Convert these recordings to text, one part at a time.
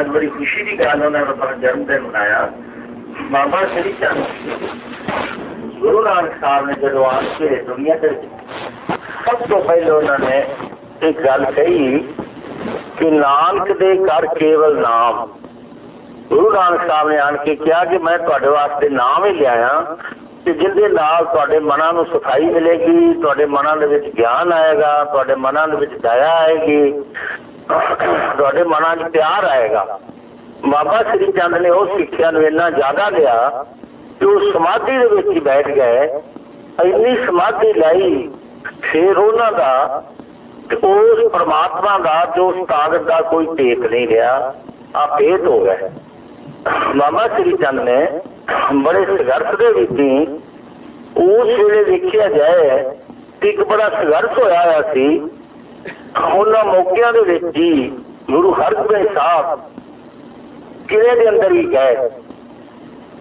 ਅੱਜ ਬੜੀ ਖੁਸ਼ੀ ਦੀ ਗੱਲ ਉਹਨਾਂ ਨੇ ਆਪਣਾ ਜਨਮ ਦਿਨ ਮਨਾਇਆ। ਬਾਬਾ ਸ੍ਰੀ ਚੰਦ ਗੁਰੂ ਨਾਨਕ ਸਾਹਿਬ ਨੇ ਜਦੋਂ ਆ ਕੇ ਦੁਨੀਆ ਤੇ ਸਭ ਤੋਂ ਪਹਿਲੇ ਉਹਨਾਂ ਨੇ ਇੱਕ ਗੱਲ ਕਹੀ ਕਿ ਨਾਨਕ ਦੇ ਕਰ ਕੇਵਲ ਨਾਮ। ਗੁਰੂ ਨਾਨਕ ਸਾਹਿਬ ਨੇ ਆਣ ਕੇ ਕਿਹਾ ਕਿ ਮੈਂ ਤੁਹਾਡੇ ਵਾਸਤੇ ਨਾਮ ਹੀ ਲਿਆਇਆ ਤੇ ਜਿਹਦੇ ਨਾਲ ਤੁਹਾਡੇ ਮਨਾਂ ਨੂੰ ਸਫ਼ਾਈ ਮਿਲੇਗੀ, ਤੁਹਾਡੇ ਮਨਾਂ ਦੇ ਵਿੱਚ ਗਿਆਨ ਆਏਗਾ, ਤੁਹਾਡੇ ਮਨਾਂ ਦੇ ਵਿੱਚ ਦਇਆ ਆਏਗੀ ਤੁਹਾਡੇ ਮਨਾਂ 'ਚ ਪਿਆਰ ਆਏਗਾ। ਬਾਬਾ ਸ੍ਰੀ ਚੰਦ ਨੇ ਉਹ ਸਿੱਖਿਆ ਨੂੰ ਇੰਨਾ ਜ਼ਿਆਦਾ ਲਿਆ ਕਿ ਉਹ ਸਮਾਧੀ ਦੇ ਵਿੱਚ ਹੀ ਬੈਠ ਗਏ। ਇੰਨੀ ਸਮਾਧੀ ਲਈ, ਫਿਰ ਉਹਨਾਂ ਦਾ ਉਸ ਪ੍ਰਮਾਤਮਾ ਦਾ ਜੋ ਤਾਕਤ ਦਾ ਕੋਈ ਟੇਕ ਨਹੀਂ ਰਿਹਾ ਆ ਭੇਦ ਹੋ ਗਿਆ। ਬਾਬਾ ਸ੍ਰੀ ਚੰਦ ਨੇ ਬੜੇ ਸੰਘਰਸ਼ ਦੇ ਵਿੱਚ ਉਸ ਵੇਲੇ ਦੇਖਿਆ ਜਾਏ ਕਿ ਇੱਕ ਬੜਾ ਸੰਘਰਸ਼ ਹੋਇਆ ਹੋਇਆ ਸੀ ਉਹਨਾਂ ਮੌਕਿਆਂ ਦੇ ਵਿੱਚ ਹੀ ਗੁਰੂ ਹਰਗੋਬਿੰਦ ਸਾਹਿਬ ਕਿਲੇ ਦੇ ਅੰਦਰ ਹੀ ਗਏ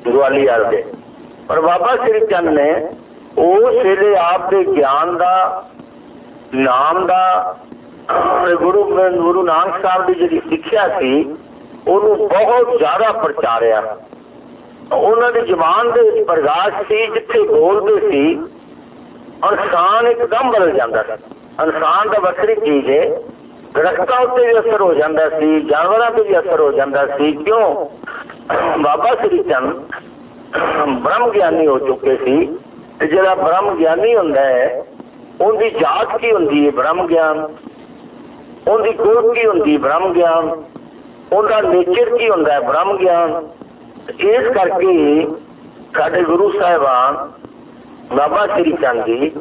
ਗਵਾਲੀਅਰ ਦੇ। ਪਰ ਬਾਬਾ ਸ੍ਰੀ ਚੰਦ ਨੇ ਉਸ ਵੇਲੇ ਆਪ ਦੇ ਗਿਆਨ ਦਾ, ਨਾਮ ਦਾ ਗੁਰੂ ਗੁਰੂ ਨਾਨਕ ਸਾਹਿਬ ਦੀ ਜਿਹੜੀ ਸਿੱਖਿਆ ਸੀ, ਉਹਨੂੰ ਬਹੁਤ ਜ਼ਿਆਦਾ ਪ੍ਰਚਾਰਿਆ। ਉਹਨਾਂ ਦੀ ਜ਼ੁਬਾਨ ਦੇ ਵਿੱਚ ਪ੍ਰਗਾਸ਼ ਸੀ, ਜਿੱਥੇ ਬੋਲਦੇ ਸੀ ਇਨਸਾਨ ਇੱਕਦਮ ਬਦਲ ਜਾਂਦਾ ਸੀ। ਇਨਸਾਨ ਦਾ ਵੱਖਰੀ ਚੀਜ਼ ਹੈ ਦਰਖਤਾਂ ਉੱਤੇ ਵੀ ਅਸਰ ਹੋ ਜਾਂਦਾ ਸੀ, ਜਾਨਵਰਾਂ ਤੇ ਵੀ ਅਸਰ ਹੋ ਜਾਂਦਾ ਸੀ। ਕਿਉਂ? ਬਾਬਾ ਸ੍ਰੀ ਚੰਦ ਬ੍ਰਹਮ ਗਿਆਨੀ ਹੋ ਚੁੱਕੇ ਸੀ ਤੇ ਜਿਹੜਾ ਬ੍ਰਹਮ ਗਿਆਨੀ ਹੁੰਦਾ ਹੈ, ਉਹਦੀ ਜਾਤ ਕੀ ਹੁੰਦੀ ਹੈ ਬ੍ਰਹਮ ਗਿਆਨ? ਉਹਦੀ ਕੋਟ ਕੀ ਹੁੰਦੀ ਬ੍ਰਹਮ ਗਿਆਨ? ਉਹਦਾ ਨੇਚਰ ਕੀ ਹੁੰਦਾ ਹੈ ਬ੍ਰਹਮ ਗਿਆਨ? ਇਸ ਕਰਕੇ ਸਾਡੇ ਗੁਰੂ ਸਾਹਿਬਾਨ ਬਾਬਾ ਸ੍ਰੀ ਚੰਦ ਜੀ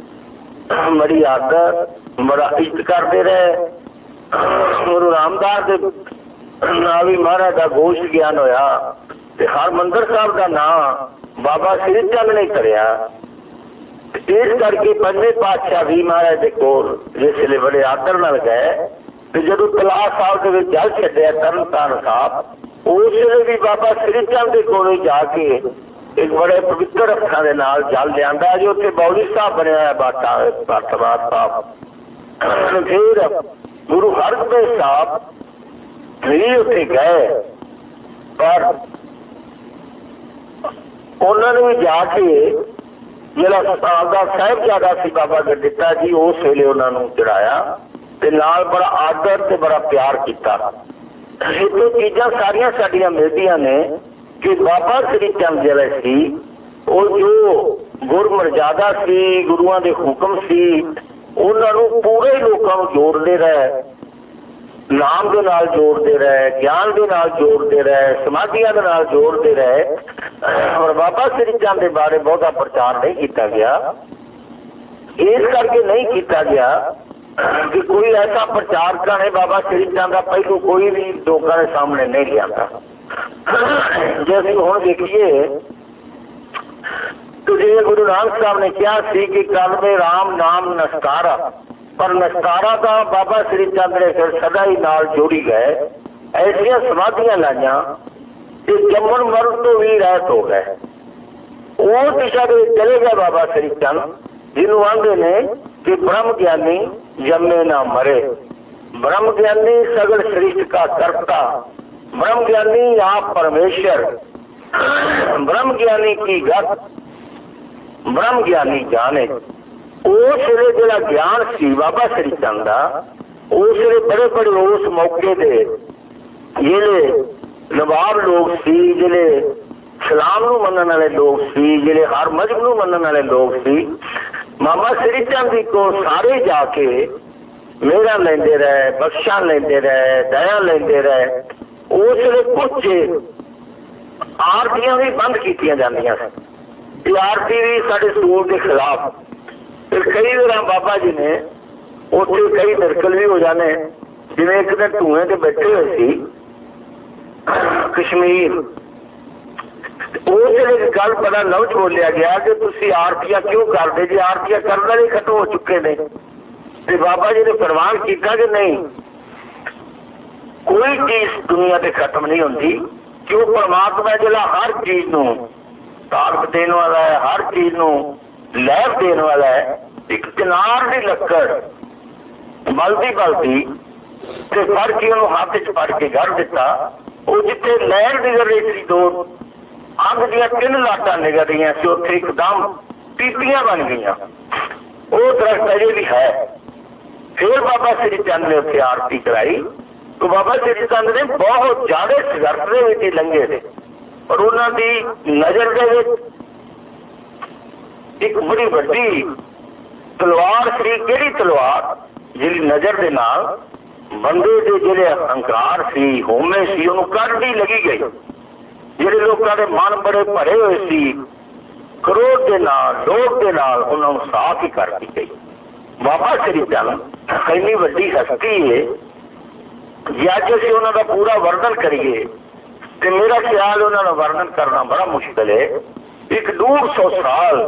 ਬੜੀ ਆਦਰ ਬੜਾ ਇੱਜ਼ਤ ਕਰਦੇ ਰਹੇ। ਗੁਰੂ ਰਾਮਦਾਸ ਦੇ ਨਾਲ ਵੀ ਮਹਾਰਾਜ ਦਾ ਗੋਸ਼ ਗਿਆਨ ਹੋਇਆ ਤੇ ਹਰਮੰਦਰ ਸਾਹਿਬ ਦਾ ਨਾਮ ਬਾਬਾ ਸ੍ਰੀ ਚੰਦ ਨੇ ਕਰਿਆ। ਇਸ ਕਰਕੇ ਪੰਜਵੇਂ ਪਾਤਸ਼ਾਹ ਵੀ ਮਹਾਰਾਜ ਦੇ ਕੋਲ ਜਿਸ ਵੇਲੇ ਬੜੇ ਆਦਰ ਨਾਲ ਗਏ ਤੇ ਜਦੋਂ ਤਲਾਹ ਸਾਹਿਬ ਦੇ ਵਿੱਚ ਜਲ ਛੱਡਿਆ ਤਰਨਤਾਰਨ ਸਾਹਿਬ, ਉਸ ਵੇਲੇ ਵੀ ਬਾਬਾ ਸ੍ਰੀ ਚੰਦ ਦੇ ਕੋਲ ਜਾ ਕੇ ਇੱਕ ਬੜੇ ਪਵਿੱਤਰ ਅੱਖਾਂ ਦੇ ਨਾਲ ਜਲ ਲਿਆਂਦਾ ਜੋ ਉੱਥੇ ਬੌਲੀ ਸਾਹਿਬ ਬਣਿਆ ਹੈ ਬਾਟਾ ਬਾਟਵਾਰ ਸਾਹਿਬ ਫਿਰ ਗੁਰੂ ਹਰਗੋਬਿੰਦ ਸਾਹਿਬ ਵੀ ਉੱਥੇ ਗਏ। ਪਰ ਉਹਨਾਂ ਨੇ ਜਾ ਕੇ ਜਿਹੜਾ ਆਪਦਾ ਸਾਹਿਬਜ਼ਾਦਾ ਸੀ ਬਾਬਾ ਗੱਡਿੱਤਾ ਜੀ, ਉਸ ਵੇਲੇ ਉਹਨਾਂ ਨੂੰ ਚੜਾਇਆ ਤੇ ਨਾਲ ਬੜਾ ਆਦਰ ਤੇ ਬੜਾ ਪਿਆਰ ਕੀਤਾ। ਇਹ ਚੀਜ਼ਾਂ ਸਾਰੀਆਂ ਸਾਡੀਆਂ ਮਿਲਦੀਆਂ ਨੇ। ਕਿ ਬਾਬਾ ਸ੍ਰੀ ਚੰਦ ਜਿਹੜੇ ਸੀ, ਉਹ ਜੋ ਗੁਰਮਰਜ਼ਾਦਾ ਸੀ, ਗੁਰੂਆਂ ਦੇ ਹੁਕਮ ਸੀ, ਉਹਨਾਂ ਨੂੰ ਪੂਰੇ ਲੋਕਾਂ ਨੂੰ ਜੋੜਦੇ ਰਹੇ, ਨਾਮ ਦੇ ਨਾਲ ਜੋੜਦੇ ਰਹੇ, ਗਿਆਨ ਦੇ ਨਾਲ ਜੋੜਦੇ ਰਹੇ, ਸਮਾਧੀਆਂ ਦੇ ਨਾਲ ਜੋੜਦੇ ਰਹੇ। ਔਰ ਬਾਬਾ ਸ੍ਰੀ ਚੰਦ ਦੇ ਬਾਰੇ ਬਹੁਤਾ ਪ੍ਰਚਾਰ ਨਹੀਂ ਕੀਤਾ ਗਿਆ। ਇਸ ਕਰਕੇ ਨਹੀਂ ਕੀਤਾ ਗਿਆ ਕਿ ਕੋਈ ਐਸਾ ਪ੍ਰਚਾਰ ਕਰੇ ਬਾਬਾ ਸ੍ਰੀ ਚੰਦ ਦਾ ਪਹਿਲੂ ਕੋਈ ਵੀ ਲੋਕਾਂ ਦੇ ਸਾਹਮਣੇ ਨਹੀਂ ਲਿਆਂਦਾ। جیسے ہوں دیکھیے تو جی گرو نانک صاحب نے کیا سی کہ کل میں رام نام نسکارا پر نسکارا کا بابا شری چند نے پھر سدا ہی نال جوڑی گئے ایسیا سمادیاں لائیا کہ جمن مرد تو بھی رہت ہو گئے۔ وہ دشا کے چلے گئے بابا شری چند جنوب آدھے نے کہ برہم گیانی جمے نہ مرے۔ برہم گیانی سگل شریش کا کرتا ब्रह्म ज्ञानी आप परमेश्वर ब्रह्म ज्ञानी की गत ब्रह्म ज्ञानी जाने ਉਸ ਵੇਲੇ ਜਿਹੜਾ ਗਿਆਨ ਸੀ ਬਾਬਾ ਸ੍ਰੀ ਚੰਦ ਦਾ ਉਸ ਵੇਲੇ ਬੜੇ ਬੜੇ ਉਸ ਮੌਕੇ ਦੇ ਜਿਹੜੇ ਨਵਾਬ ਲੋਕ ਸੀ ਜਿਹੜੇ ਸਲਾਮ ਨੂੰ ਮੰਨਣ ਵਾਲੇ ਲੋਕ ਸੀ ਜਿਹੜੇ ਹਰ ਮਜ਼ਹਬ ਨੂੰ ਮੰਨਣ ਵਾਲੇ ਲੋਕ ਸੀ ਮਾਮਾ ਸ੍ਰੀ ਚੰਦ ਜੀ ਕੋ ਸਾਰੇ ਜਾ ਕੇ ਮੇਰਾ ਲੈਂਦੇ ਰਹੇ ਬਖਸ਼ਾਂ ਲੈਂਦੇ ਰਹੇ ਦਇਆ ਲੈਂਦੇ ਰਹੇ ਉਸ ਵੇਲੇ ਕੁਝ ਆਰਤੀਆਂ ਵੀ ਬੰਦ ਕੀਤੀਆਂ ਜਾਂਦੀਆਂ ਸਨ। ਆਰਤੀ ਵੀ ਸਾਡੇ ਸੂਰ ਦੇ ਖਿਲਾਫ। ਫਿਰ ਕਈ ਵਾਰ ਬਾਬਾ ਜੀ ਨੇ ਉੱਥੇ ਕਈ ਮਿਰਕਲ ਵੀ ਹੋ ਜਾਣੇ। ਜਿਵੇਂ ਇੱਕ ਦਿਨ ਧੂਏ ਤੇ ਬੈਠੇ ਹੋਏ ਸੀ, ਕਸ਼ਮੀਰ। ਉਸ ਵੇਲੇ ਗੱਲ ਬੜਾ ਲਵਚ ਬੋਲਿਆ ਗਿਆ ਕਿ ਤੁਸੀਂ ਆਰਤੀਆਂ ਕਿਉਂ ਕਰਦੇ? ਜੀ ਆਰਤੀਆਂ ਕਰਨ ਵਾਲੇ ਖਤਮ ਹੋ ਚੁੱਕੇ ਨੇ, ਤੇ ਬਾਬਾ ਜੀ ਨੇ ਪ੍ਰਵਾਨ ਕੀਤਾ ਕਿ ਨਹੀਂ? ਕੋਈ ਚੀਜ਼ ਦੁਨੀਆ ਤੇ ਖਤਮ ਨਹੀਂ ਹੁੰਦੀ, ਕਿਉਂ ਪਰਮਾਤਮਾ ਜਿਹੜਾ ਹਰ ਚੀਜ਼ ਨੂੰ ਤਾਕਤ ਦੇਣ ਵਾਲਾ ਹੈ, ਹਰ ਚੀਜ਼ ਨੂੰ ਲਹਿਰ ਦੇਣ ਵਾਲਾ ਹੈ, ਇੱਕ ਚਨਾਰ ਦੀ ਲੱਕੜ ਬਲਦੀ ਬਲਦੀ ਤੇ ਫੜ ਕੇ ਉਹਨੂੰ ਹੱਥ 'ਚ ਫੜ ਕੇ ਘੜ ਦਿੱਤਾ, ਉਹ ਜਿੱਥੇ ਲਹਿਰ ਨਿਕਲ ਰਹੀ ਸੀ, ਦੋ ਅੱਗ ਦੀਆਂ ਤਿੰਨ ਲਾਟਾਂ ਨਿਕਲ ਰਹੀਆਂ ਸੀ, ਉੱਥੇ ਇੱਕਦਮ ਪੀਪੀਆਂ ਬਣ ਗਈਆਂ। ਉਹ ਦਰਖਤ ਅਜੇ ਵੀ ਹੈ। ਫਿਰ ਬਾਬਾ ਸ੍ਰੀ ਚੰਦ ਨੇ ਉੱਥੇ ਆਰਤੀ ਕਰਾਈ। ਤੇ ਬਾਬਾ ਸ੍ਰੀ ਚੰਦ ਨੇ ਬਹੁਤ ਜ਼ਿਆਦਾ ਸੰਘਰਸ਼ ਦੇ ਵਿੱਚ ਲੰਘੇ ਨੇ। ਔਰ ਉਹਨਾਂ ਦੀ ਨਜ਼ਰ ਦੇ ਵਿੱਚ ਇੱਕ ਬੜੀ ਵੱਡੀ ਤਲਵਾਰ ਸੀ। ਕਿਹੜੀ ਤਲਵਾਰ? ਜਿਹੜੀ ਨਜ਼ਰ ਦੇ ਨਾਲ ਬੰਦੇ ਦੇ ਜਿਹੜੇ ਅਹੰਕਾਰ ਸੀ ਹੋਮੇ ਸੀ, ਉਹਨੂੰ ਕੱਢਦੀ ਲੱਗੀ ਗਈ। ਜਿਹੜੇ ਲੋਕਾਂ ਦੇ ਮਨ ਬੜੇ ਭਰੇ ਹੋਏ ਸੀ, ਕਰੋਧ ਦੇ ਨਾਲ, ਲੋਭ ਦੇ ਨਾਲ ਉਹਨਾਂ ਨੂੰ ਸਾਫ਼ ਹੀ ਕਰਦੀ ਗਈ। ਬਾਬਾ ਸ੍ਰੀ ਚੰਦ, ਇੰਨੀ ਵੱਡੀ ਹਸਤੀ ਹੈ ਜੇ ਅੱਜ ਅਸੀਂ ਉਹਨਾਂ ਦਾ ਪੂਰਾ ਵਰਣਨ ਕਰੀਏ ਤੇ ਮੇਰਾ ਖਿਆਲ ਉਹਨਾਂ ਦਾ ਵਰਣਨ ਕਰਨਾ ਬੜਾ ਮੁਸ਼ਕਲ ਹੈ ਇੱਕ ਡੂਢ ਸੌ ਸਾਲ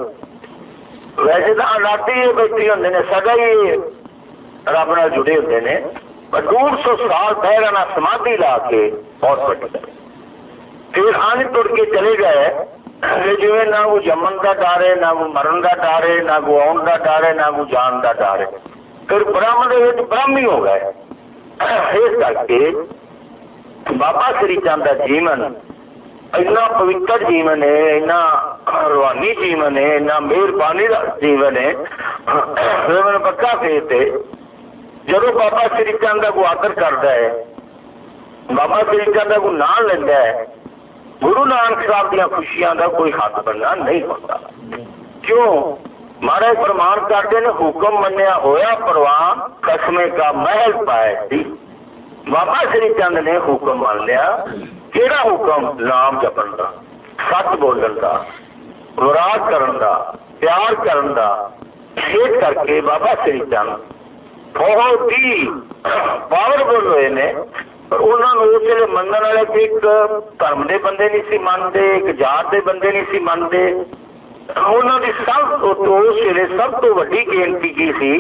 ਵੈਸੇ ਤਾਂ ਆਜ਼ਾਦੀ ਇਹ ਬੈਠੇ ਹੁੰਦੇ ਨੇ ਸਦਾ ਹੀ ਰੱਬ ਨਾਲ ਜੁੜੇ ਹੁੰਦੇ ਨੇ ਪਰ ਡੂਢ ਸੌ ਸਾਲ ਪਹਿਲਾਂ ਨਾਲ ਸਮਾਧੀ ਲਾ ਕੇ ਬਹੁਤ ਵੱਡੀ ਗੱਲ ਫਿਰ ਆਣ ਤੁਰ ਕੇ ਚਲੇ ਗਏ ਇਹ ਜਿਵੇਂ ਨਾ ਉਹ ਜੰਮਣ ਦਾ ਡਰ ਹੈ ਨਾ ਉਹ ਮਰਨ ਦਾ ਡਰ ਹੈ ਨਾ ਉਹ ਆਉਣ ਦਾ ਡਰ ਹੈ ਨਾ ਉਹ ਜਾਣ ਦਾ ਡਰ ਹੈ ਇਸ ਕਰਕੇ ਬਾਬਾ ਸ੍ਰੀ ਚੰਦ ਦਾ ਜੀਵਨ ਇੰਨਾ ਪਵਿੱਤਰ ਜੀਵਨ ਹੈ, ਇੰਨਾ ਰਵਾਨੀ ਜੀਵਨ ਹੈ, ਇੰਨਾ ਮਿਹਰਬਾਨੀ ਦਾ ਜੀਵਨ ਹੈ। ਫਿਰ ਪੱਕਾ ਫੇਰ ਤੇ ਜਦੋਂ ਬਾਬਾ ਸ੍ਰੀ ਚੰਦ ਦਾ ਕੋ ਆਦਰ ਕਰਦਾ ਹੈ, ਬਾਬਾ ਸ੍ਰੀ ਚੰਦ ਦਾ ਗੁਰੂ ਨਾਂ ਲੈਂਦਾ ਹੈ, ਗੁਰੂ ਨਾਨਕ ਸਾਹਿਬ ਦੀਆਂ ਖੁਸ਼ੀਆਂ ਦਾ ਕੋਈ ਹੱਥ ਬੰਨਾ ਨਹੀਂ ਹੁੰਦਾ। ਕਿਉਂ? ਮਹਾਰਾਜ ਪ੍ਰਮਾਣ ਕਰਦੇ ਨੇ, ਹੁਕਮ ਮੰਨਿਆ ਹੋਇਆ ਪ੍ਰਵਾਨ ਕਸਮੇ ਦਾ ਮਹਿਲ ਪਾਏ ਸੀ। ਬਾਬਾ ਸ੍ਰੀ ਚੰਦ ਨੇ ਹੁਕਮ ਮੰਨ ਲਿਆ, ਕਿਹੜਾ ਹੁਕਮ? ਨਾਮ ਜਪਣ ਦਾ, ਸੱਚ ਬੋਲਣ ਦਾ ਵਿਰਾਗ ਕਰਨ ਦਾ, ਪਿਆਰ ਕਰਨ ਦਾ। ਇਹ ਕਰਕੇ ਬਾਬਾ ਸ੍ਰੀ ਚੰਦ ਬਹੁਤ ਹੀ ਪਾਵਰਫੁਲ ਹੋਏ ਨੇ। ਪਰ ਉਹਨਾਂ ਨੂੰ ਉਸ ਵੇਲੇ ਮੰਨਣ ਵਾਲੇ ਕੋਈ ਇੱਕ ਧਰਮ ਦੇ ਬੰਦੇ ਨਹੀਂ ਸੀ ਮੰਨਦੇ, ਇੱਕ ਜਾਤ ਦੇ ਬੰਦੇ ਨਹੀਂ ਸੀ ਮੰਨਦੇ। ਉਹਨਾਂ ਦੀ ਸਭ ਤੋਂ ਉਸ ਵੇਲੇ ਸਭ ਤੋਂ ਵੱਡੀ ਗਿਣਤੀ ਕੀ ਸੀ?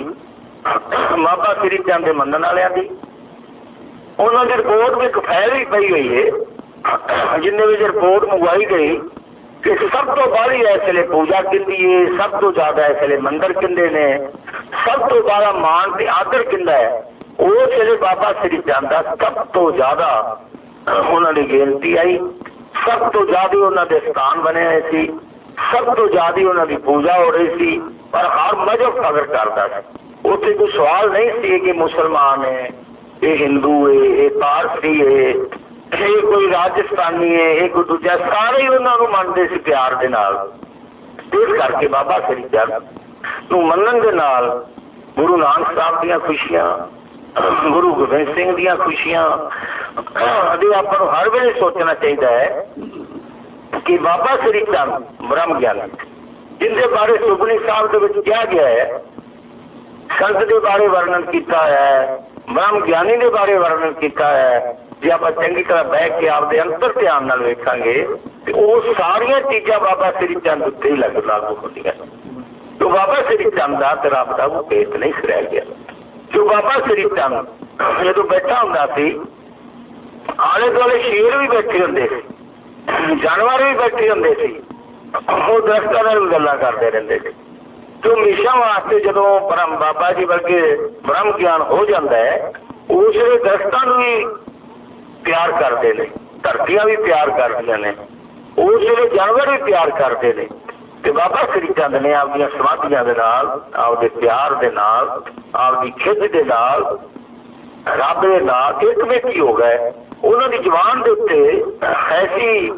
ਬਾਬਾ ਸ੍ਰੀ ਚੰਦ ਦੇ ਮੰਨਣ ਵਾਲਿਆਂ ਦੀ। ਉਹਨਾਂ ਦੀ ਰਿਪੋਰਟ ਵਿੱਚ ਫੈਲ ਹੀ ਪਈ ਹੋਈ ਹੈ ਜਿੰਨੇ ਵਿੱਚ ਰਿਪੋਰਟ ਮੰਗਵਾਈ ਗਈ, ਕਿ ਸਭ ਤੋਂ ਬਾਹਲੀ ਇਸ ਵੇਲੇ ਪੂਜਾ ਕਿੰਦੀ ਹੈ ਸਭ ਤੋਂ ਜ਼ਿਆਦਾ ਇਸ ਵੇਲੇ ਮੰਦਰ ਕਿੰਦੇ ਨੇ, ਸਭ ਤੋਂ ਜ਼ਿਆਦਾ ਮਾਣ ਤੇ ਆਦਰ ਕਿੰਦਾ ਹੈ ਉਸ ਵੇਲੇ ਬਾਬਾ ਸ੍ਰੀ ਚੰਦ ਦਾ ਸਭ ਤੋਂ ਜ਼ਿਆਦਾ ਉਹਨਾਂ ਦੀ ਗਿਣਤੀ ਆਈ। ਸਭ ਤੋਂ ਜ਼ਿਆਦਾ ਉਹਨਾਂ ਦੇ ਸਥਾਨ ਬਣੇ ਹੋਏ ਸੀ। ਸਭ ਤੋਂ ਜ਼ਿਆਦਾ ਉਹਨਾਂ ਦੀ ਪੂਜਾ ਹੋ ਰਹੀ ਸੀ ਪਰ ਹਰ ਮਜਬ ਕਦਰ ਕਰਦਾ ਸੀ ਉੱਥੇ ਕੋਈ ਸਵਾਲ ਨਹੀਂ ਸੀ ਕਿ ਮੁਸਲਮਾਨ ਹੈ ਇਹ ਹਿੰਦੂ ਹੈ ਇਹ ਪਾਰਸੀ ਹੈ ਇਹ ਕੋਈ ਰਾਜਸਥਾਨੀ ਹੈ ਇਹ ਕੋਈ ਦੂਜਾ ਸਾਰੇ ਹੀ ਉਹਨਾਂ ਨੂੰ ਮੰਨਦੇ ਸੀ ਪਿਆਰ ਦੇ ਨਾਲ ਇਸ ਕਰਕੇ ਬਾਬਾ ਸ੍ਰੀ ਚੰਦ ਨੂੰ ਮੰਨਣ ਦੇ ਨਾਲ ਗੁਰੂ ਨਾਨਕ ਸਾਹਿਬ ਦੀਆਂ ਖੁਸ਼ੀਆਂ, ਗੁਰੂ ਗੋਬਿੰਦ ਸਿੰਘ ਦੀਆਂ ਖੁਸ਼ੀਆਂ ਅਤੇ ਆਪਾਂ ਨੂੰ ਹਰ ਵੇਲੇ ਸੋਚਣਾ ਚਾਹੀਦਾ ਹੈ ਕਿ ਬਾਬਾ ਸ੍ਰੀ ਚੰਦ ਬ੍ਰਹਮ ਗਿਆਨੀ ਜਿੰਦੇ ਬਾਰੇ ਸੁਖਨੀ ਸਾਹਿਬ ਦੇ ਵਿੱਚ ਕਿਹਾ ਗਿਆ ਹੈ, ਸੰਤ ਦੇ ਬਾਰੇ ਵਰਣਨ ਕੀਤਾ ਹੈ, ਬ੍ਰਹਮ ਗਿਆਨੀ ਦੇ ਬਾਰੇ ਵਰਣਨ ਕੀਤਾ ਹੈ, ਜੇ ਆਪਾਂ ਚੰਗੀ ਤਰ੍ਹਾਂ ਬਹਿ ਕੇ ਆਪਦੇ ਅੰਤਰ ਧਿਆਨ ਨਾਲ ਵੇਖਾਂਗੇ, ਤੇ ਉਹ ਸਾਰੀਆਂ ਚੀਜ਼ਾਂ ਬਾਬਾ ਸ੍ਰੀ ਚੰਦ ਉੱਤੇ ਹੀ ਲੱਗ ਲਾਗੂ ਹੁੰਦੀਆਂ ਜੋ ਬਾਬਾ ਸ੍ਰੀ ਚੰਦ ਦਾ ਤੇ ਰੱਬ ਦਾ ਉਹ ਭੇਤ ਨਹੀਂ ਰਹਿ ਗਿਆ। ਜੋ ਬਾਬਾ ਸ੍ਰੀ ਚੰਦ ਜਦੋਂ ਬੈਠਾ ਹੁੰਦਾ ਸੀ, ਆਲੇ ਦੁਆਲੇ ਸ਼ੇਰ ਵੀ ਬੈਠੇ ਹੁੰਦੇ ਸੀ। ਜਾਨਵਰ ਵੀ ਬੈਠੇ ਹੁੰਦੇ ਸੀ। ਉਹ ਦਰਖਤਾਂ ਨਾਲ ਗੱਲਾਂ ਕਰਦੇ ਰਹਿੰਦੇ ਸੀ। ਜੋ ਹਮੇਸ਼ਾ ਵਾਸਤੇ ਜਦੋਂ ਪਰਮ ਬਾਬਾ ਜੀ ਵਰਗੇ ਬ੍ਰਹਮ ਗਿਆਨ ਹੋ ਜਾਂਦਾ ਹੈ, ਉਸ ਵੇਲੇ ਦਰਸ਼ਕਾਂ ਨੂੰ ਵੀ ਪਿਆਰ ਕਰਦੇ ਨੇ, ਧਰਤੀਆਂ ਵੀ ਪਿਆਰ ਕਰਦੀਆਂ ਨੇ। ਉਸ ਵੇਲੇ ਜਾਨਵਰ ਵੀ ਪਿਆਰ ਕਰਦੇ ਨੇ। ਤੇ ਬਾਬਾ ਸ੍ਰੀ ਚੰਦ ਨੇ ਆਪਣੀਆਂ ਸਮਾਧੀਆਂ ਦੇ ਨਾਲ, ਆਪਦੇ ਪਿਆਰ ਦੇ ਨਾਲ, ਆਪਦੀ ਖਿੱਚ ਦੇ ਨਾਲ, ਰੱਬ ਦੇ ਨਾਲ ਇੱਕ ਵਿੱਚ ਹੀ ਹੋ ਗਏ। ਉਹਨਾਂ ਦੀ ਜ਼ੁਬਾਨ ਦੇ ਉੱਤੇ ਐਸੀ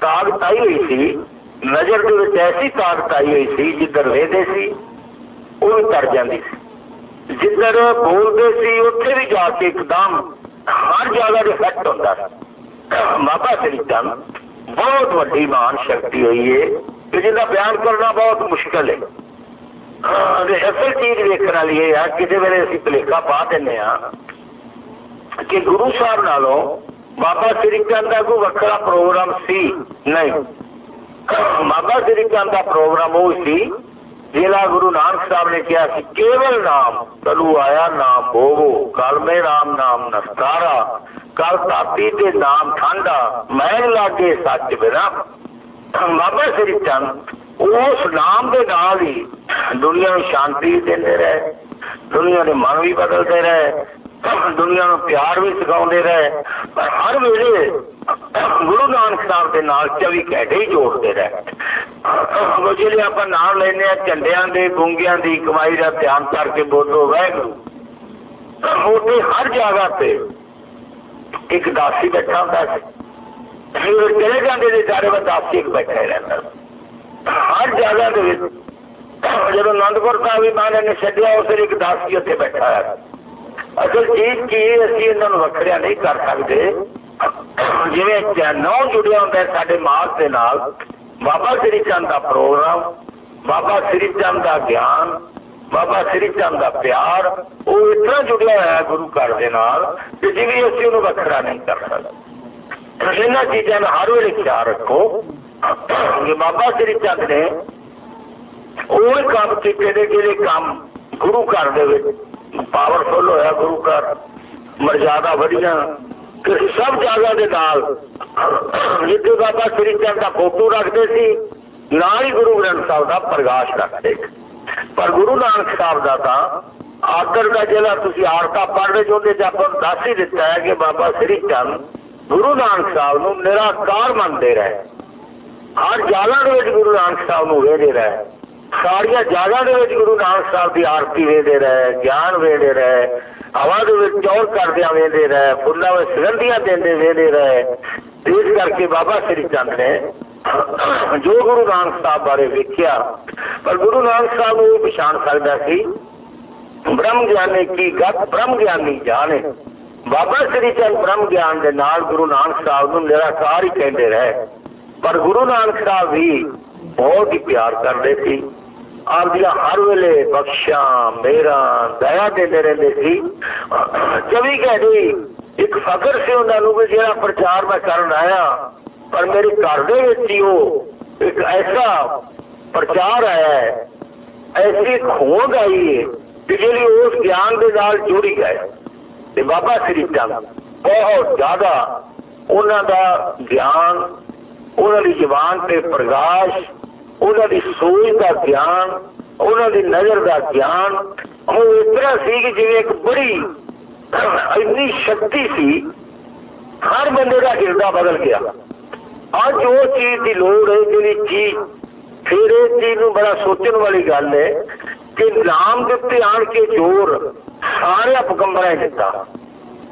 ਤਾਕਤ ਆਈ ਹੋਈ ਸੀ ਨਜ਼ਰ ਦੇ ਵਿੱਚ ਐਸੀ ਤਾਕਤ ਆਈ ਹੋਈ ਸੀ ਜਿੱਧਰ ਵੇਦੇ ਸੀ ਉਹ ਵੀ ਤਰ ਜਾਂਦੀ ਸੀ ਜਿੱਧਰ ਬੋਲਦੇ ਸੀ ਉੱਥੇ ਵੀ ਜਾ ਕੇ ਇੱਕਦਮ ਹਰ ਜਗ੍ਹਾ ਦੇ ਫੈਕਟ ਹੁੰਦਾ ਸੀ ਬਾਬਾ ਸ੍ਰੀ ਚੰਦ ਬਹੁਤ ਵੱਡੀ ਮਾਨ ਸ਼ਕਤੀ ਹੋਈ ਹੈ ਕਿ ਜਿਹਦਾ ਬਿਆਨ ਕਰਨਾ ਬਹੁਤ ਮੁਸ਼ਕਲ ਹੈ ਹਾਂ ਤੇ ਅਸਲ ਚੀਜ਼ ਵੇਖਣ ਵਾਲੀ ਇਹ ਆ ਕਿਸੇ ਵੇਲੇ ਅਸੀਂ ਭਲੇਖਾ ਪਾ ਦਿੰਦੇ ਆ ਕਿ ਗੁਰੂ ਸਾਹਿਬ ਨਾਲੋਂ ਬਾਬਾ ਸ੍ਰੀ ਚੰਦ ਦਾ ਕੋਈ ਵੱਖਰਾ ਪ੍ਰੋਗਰਾਮ ਸੀ? ਨਹੀਂ। ਬਾਬਾ ਸ੍ਰੀ ਚੰਦ ਦਾ ਪ੍ਰੋਗਰਾਮ ਉਹ ਸੀ, ਜਿਹੜਾ ਗੁਰੂ ਨਾਨਕ ਸਾਹਿਬ ਨੇ ਕਿਹਾ ਸੀ, ਕੇਵਲ ਨਾਮ ਤਲੂ ਆਇਆ, ਨਾਮ ਹੋਵੋ ਕਲਮੇ ਰਾਮ ਨਾਮ ਨਸਤਾਰਾ ਕਲ ਧਾਤੀ ਤੇ ਨਾਮ ਠੰਡਾ, ਮਹਿਲ ਲਾਗੇ ਸੱਚ ਬਿਨਾ। ਬਾਬਾ ਸ੍ਰੀ ਚੰਦ ਉਸ ਨਾਮ ਦੇ ਨਾਲ ਹੀ ਦੁਨੀਆ ਨੂੰ ਸ਼ਾਂਤੀ ਦਿੰਦੇ ਰਹੇ, ਦੁਨੀਆ ਦੇ ਮਨ ਵੀ ਬਦਲਦੇ ਰਹੇ ਦੁਨੀਆ ਨੂੰ ਪਿਆਰ ਵੀ ਸਿਖਾਉਂਦੇ ਰਹੇ, ਪਰ ਹਰ ਵੇਲੇ ਗੁਰੂ ਨਾਨਕ ਸਾਹਿਬ ਦੇ ਨਾਲ 24 ਘੰਟੇ ਹੀ ਜੋੜਦੇ ਰਹੇ। ਉਹ ਜਿਹੜੇ ਆਪਾਂ ਨਾਮ ਲੈਨੇ ਆ ਝੰਡਿਆਂ ਦੇ, ਗੁੰਗਿਆਂ ਦੀ ਕਮਾਈ ਦਾ ਧਿਆਨ ਕਰਕੇ ਬੋਲੋ, ਵਾਹਿਗੁਰੂ। ਉਹਦੇ ਹਰ ਜਗ੍ਹਾ ਤੇ ਇੱਕ ਦਾਸੀ ਬੈਠਾ ਹੁੰਦਾ ਸੀ। ਫਿਰ ਚਲੇ ਜਾਂਦੇ ਨੇ ਚਾਰੇ ਵਾਰ ਦਾਸੀ ਇੱਕ ਬੈਠਾ ਹੀ ਰਹਿੰਦਾ ਹਰ ਜਗ੍ਹਾ ਦੇ ਵਿੱਚ ਜਦੋਂ ਅਨੰਦਪੁਰ ਸਾਹਿਬ ਵੀ ਮਹਾਰਾਜ ਨੇ ਛੱਡਿਆ, ਉਸ ਇੱਕ ਦਾਸੀ ਉੱਥੇ ਬੈਠਾ ਹੈ ਅਸਲ ਚੀਜ਼ ਕੀ ਅਸੀਂ ਇਹਨਾਂ ਨੂੰ ਵੱਖਰਿਆ ਨਹੀਂ ਕਰ ਸਕਦੇ। ਜਿਵੇਂ ਨੌ ਜੁੜਿਆ ਹੁੰਦਾ ਸਾਡੇ ਮਾਸ ਦੇ ਨਾਲ, ਬਾਬਾ ਸ੍ਰੀ ਚੰਦ ਦਾ ਪ੍ਰੋਗਰਾਮ, ਬਾਬਾ ਸ੍ਰੀ ਚੰਦ ਦਾ ਗਿਆਨ, ਬਾਬਾ ਸ੍ਰੀ ਚੰਦ ਦਾ ਪਿਆਰ, ਉਹ ਇਤਨਾ ਜੁੜਿਆ ਹੋਇਆ ਗੁਰੂ ਘਰ ਦੇ ਨਾਲ ਕਿ ਜਿਵੇਂ ਅਸੀਂ ਉਹਨੂੰ ਵੱਖਰਾ ਨਹੀਂ ਕਰ ਸਕਦੇ। ਇਹਨਾਂ ਚੀਜ਼ਾਂ ਦਾ ਹਰ ਵੇਲੇ ਖਿਆਲ ਰੱਖੋ ਕਿ ਬਾਬਾ ਸ੍ਰੀ ਚੰਦ ਨੇ ਉਹ ਕੰਮ ਕੀਤੇ ਨੇ ਜਿਹੜੇ ਕੰਮ ਗੁਰੂ ਘਰ ਦੇ ਵਿੱਚ ਪਾਵਰਫੁਲ ਹੋਇਆ ਗੁਰੂ ਘਰ। ਮਰਜ਼ਾਦਾ ਵਧੀਆਂ। ਕਿ ਸਭ ਜਗ੍ਹਾ ਦੇ ਨਾਲ ਜਿੱਥੇ ਬਾਬਾ ਸ੍ਰੀ ਚੰਦ ਦਾ ਫੋਟੋ ਰੱਖਦੇ ਸੀ, ਨਾਲ ਹੀ ਗੁਰੂ ਗ੍ਰੰਥ ਸਾਹਿਬ ਦਾ ਪ੍ਰਕਾਸ਼ ਰੱਖਦੇ ਪਰ ਗੁਰੂ ਨਾਨਕ ਸਾਹਿਬ ਦਾ ਤਾਂ ਆਦਰ ਦਾ ਜਿਹੜਾ ਤੁਸੀਂ ਆਰਤਾ ਪੜ੍ਹਦੇ ਚਾਹੁੰਦੇ ਤੇ ਆਪਾਂ ਦੱਸ ਹੀ ਦਿੱਤਾ ਹੈ ਕਿ ਬਾਬਾ ਸ੍ਰੀ ਚੰਦ ਗੁਰੂ ਨਾਨਕ ਸਾਹਿਬ ਨੂੰ ਨਿਰਾਕਾਰ ਮੰਨਦੇ ਰਹੇ। ਹਰ ਜਾਲਾਂ ਦੇ ਵਿੱਚ ਗੁਰੂ ਨਾਨਕ ਸਾਹਿਬ ਨੂੰ ਵੇਖਦੇ ਰਹੇ। ਸਾਰੀਆਂ ਜਾਗਾਂ ਦੇ ਵਿੱਚ ਗੁਰੂ ਨਾਨਕ ਸਾਹਿਬ ਦੀ ਆਰਤੀ ਵੇਦੇ ਰਹੇ, ਗਿਆਨ ਵੇਦੇ ਰਹੇ, ਹਵਾ ਦੇ ਵਿੱਚ ਚੌਰ ਕਰਦਿਆਂ ਵੇਦੇ ਰਹੇ, ਫੁੱਲਾਂ ਵਿੱਚ ਸੁਗੰਧੀਆਂ ਦਿੰਦੇ ਵੇਦੇ ਰਹੇ। ਇਸ ਕਰਕੇ ਬਾਬਾ ਸ੍ਰੀ ਚੰਦ ਨੇ ਜੋ ਗੁਰੂ ਨਾਨਕ ਸਾਹਿਬ ਬਾਰੇ ਵੇਖਿਆ, ਪਰ ਗੁਰੂ ਨਾਨਕ ਸਾਹਿਬ ਨੂੰ ਇਹ ਪਛਾਣ ਸਕਦਾ ਸੀ, ਬ੍ਰਹਮ ਗਿਆਨੀ ਕੀ ਗੱਤ ਬ੍ਰਹਮ ਗਿਆਨੀ ਜਾਣੇ ਬਾਬਾ ਸ੍ਰੀ ਚੰਦ ਬ੍ਰਹਮ ਗਿਆਨ ਦੇ ਨਾਲ ਗੁਰੂ ਨਾਨਕ ਸਾਹਿਬ ਨੂੰ ਨਿਰਾਕਾਰ ਹੀ ਕਹਿੰਦੇ ਰਹੇ। ਪਰ ਗੁਰੂ ਨਾਨਕ ਸਾਹਿਬ ਵੀ ਬਹੁਤ ਹੀ ਪਿਆਰ ਕਰਦੇ ਸੀ। ਆਪਦੀਆਂ ਹਰ ਵੇਲੇ ਬਖਸ਼ਾਂ ਮੇਰਾ ਦਇਆ ਦਿੰਦੇ ਰਹਿੰਦੇ ਸੀ 24 ਘੰਟੇ ਇੱਕ ਫਕਰ ਸੀ ਉਹਨਾਂ ਨੂੰ ਕਿ ਜਿਹੜਾ ਪ੍ਰਚਾਰ ਮੈਂ ਕਰਨ ਆਇਆ ਪਰ ਮੇਰੇ ਘਰ ਦੇ ਵਿੱਚ ਹੀ ਉਹ ਇੱਕ ਐਸਾ ਪ੍ਰਚਾਰ ਆਇਆ ਹੈ ਐਸੀ ਖੋਜ ਆਈ ਹੈ ਕਿ ਜਿਹੜੀ ਉਸ ਗਿਆਨ ਦੇ ਨਾਲ ਜੁੜੀ ਗਏ ਤੇ ਬਾਬਾ ਸ੍ਰੀ ਚੰਦ ਬਹੁਤ ਜ਼ਿਆਦਾ ਉਹਨਾਂ ਦਾ ਗਿਆਨ ਉਹਨਾਂ ਦੀ ਜ਼ਬਾਨ ਤੇ ਪ੍ਰਗਾਸ਼ ਉਹਨਾਂ ਦੀ ਸੋਚ ਦਾ ਗਿਆਨ ਉਹਨਾਂ ਦੀ ਨਜ਼ਰ ਦਾ ਗਿਆਨ ਉਹ ਇਸ ਤਰ੍ਹਾਂ ਸੀ ਕਿ ਜਿਵੇਂ ਇੱਕ ਬੜੀ ਇੰਨੀ ਸ਼ਕਤੀ ਸੀ ਹਰ ਬੰਦੇ ਦਾ ਹਿਰਦਾ ਬਦਲ ਗਿਆ ਅੱਜ ਉਹ ਚੀਜ਼ ਦੀ ਲੋੜ ਹੈ ਜਿਹੜੀ ਚੀਜ਼ ਫਿਰ ਇਹ ਚੀਜ਼ ਨੂੰ ਬੜਾ ਸੋਚਣ ਵਾਲੀ ਗੱਲ ਹੈ ਕਿ ਨਾਮ ਦੇ ਉੱਤੇ ਆਣ ਕੇ ਜ਼ੋਰ ਸਾਰੇ ਪਕੰਬਰਾਂ ਦਿੱਤਾ